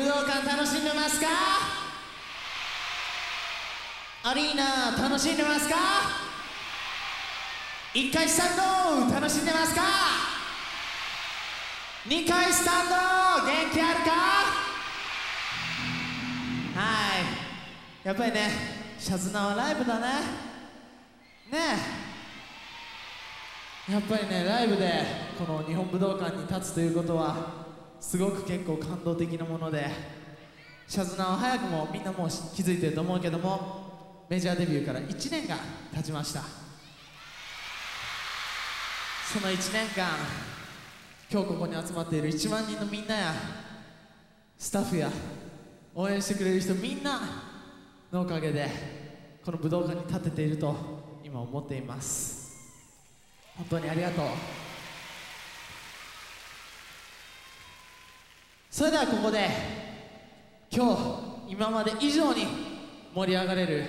武道館楽しんでますか？アリーナ楽しんでますか？1階スタンド楽しんでますか？2階スタンド元気あるか？はい。やっぱりねシャズナはライブだね。ね。えやっぱりねライブでこの日本武道館に立つということはすごく結構感動的なものでシャズナは早くもみんなもう気づいてると思うけどもメジャーデビューから1年が経ちました。その1年間今日ここに集まっている1万人のみんなやスタッフや応援してくれる人みんなのおかげでこの武道館に立てていると今思っています。本当にありがとう。それではここで今日今まで以上に盛り上がれる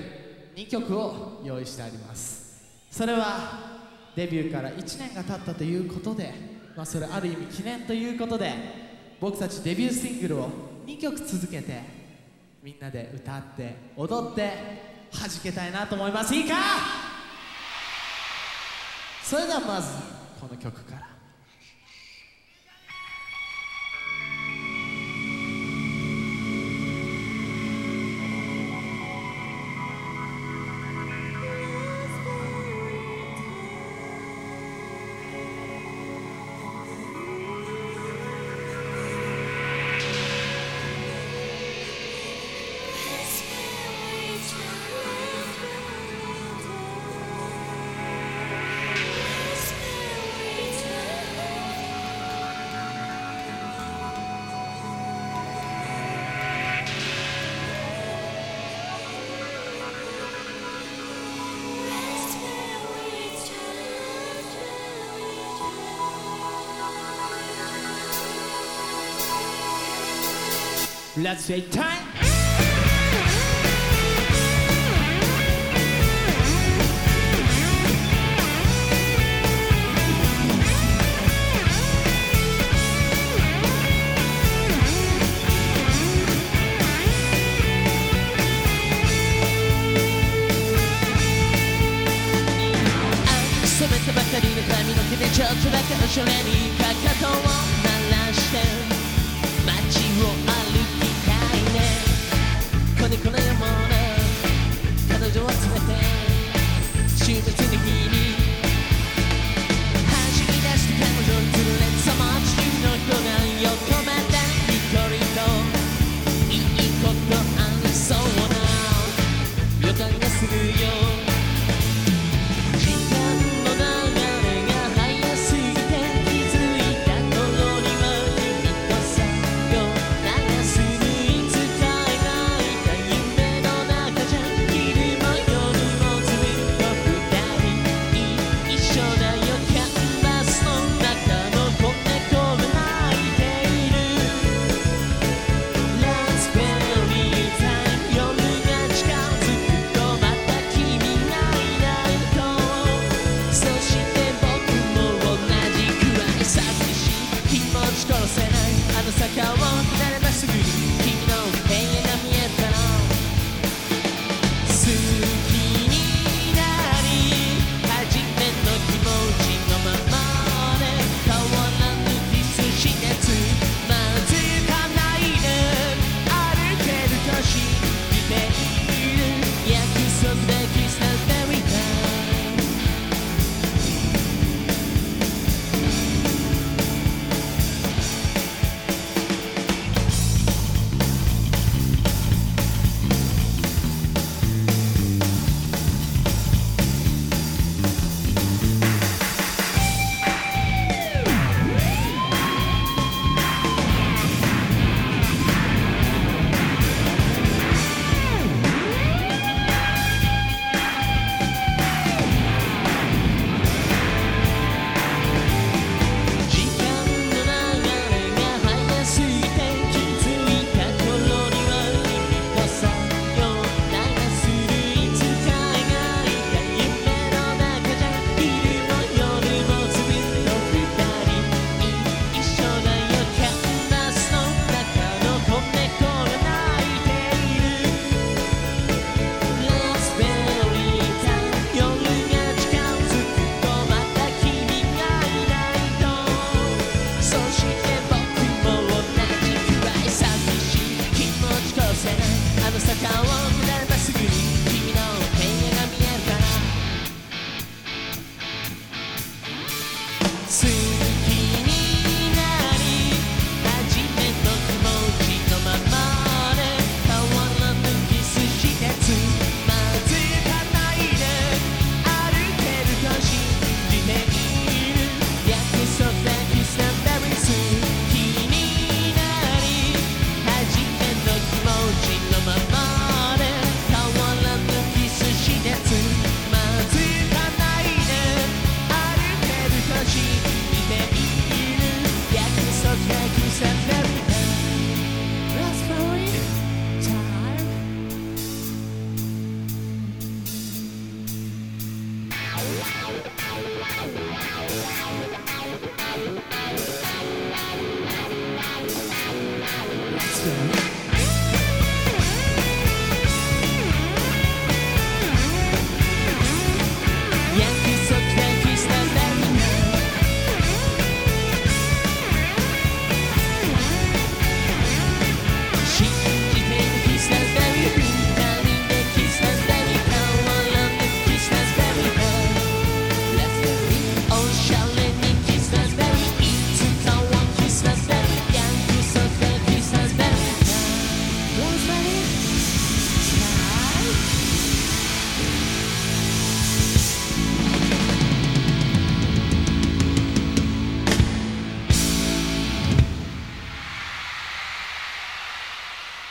2曲を用意してあります。それはデビューから1年が経ったということで、まあ、それある意味記念ということで僕たちデビューシングルを2曲続けてみんなで歌って踊って弾けたいなと思います。いいか？それではまずこの曲から。Let's say time. ばかりの髪の毛でちょっとだけおしゃれにかかとを持ち殺せない。あの坂を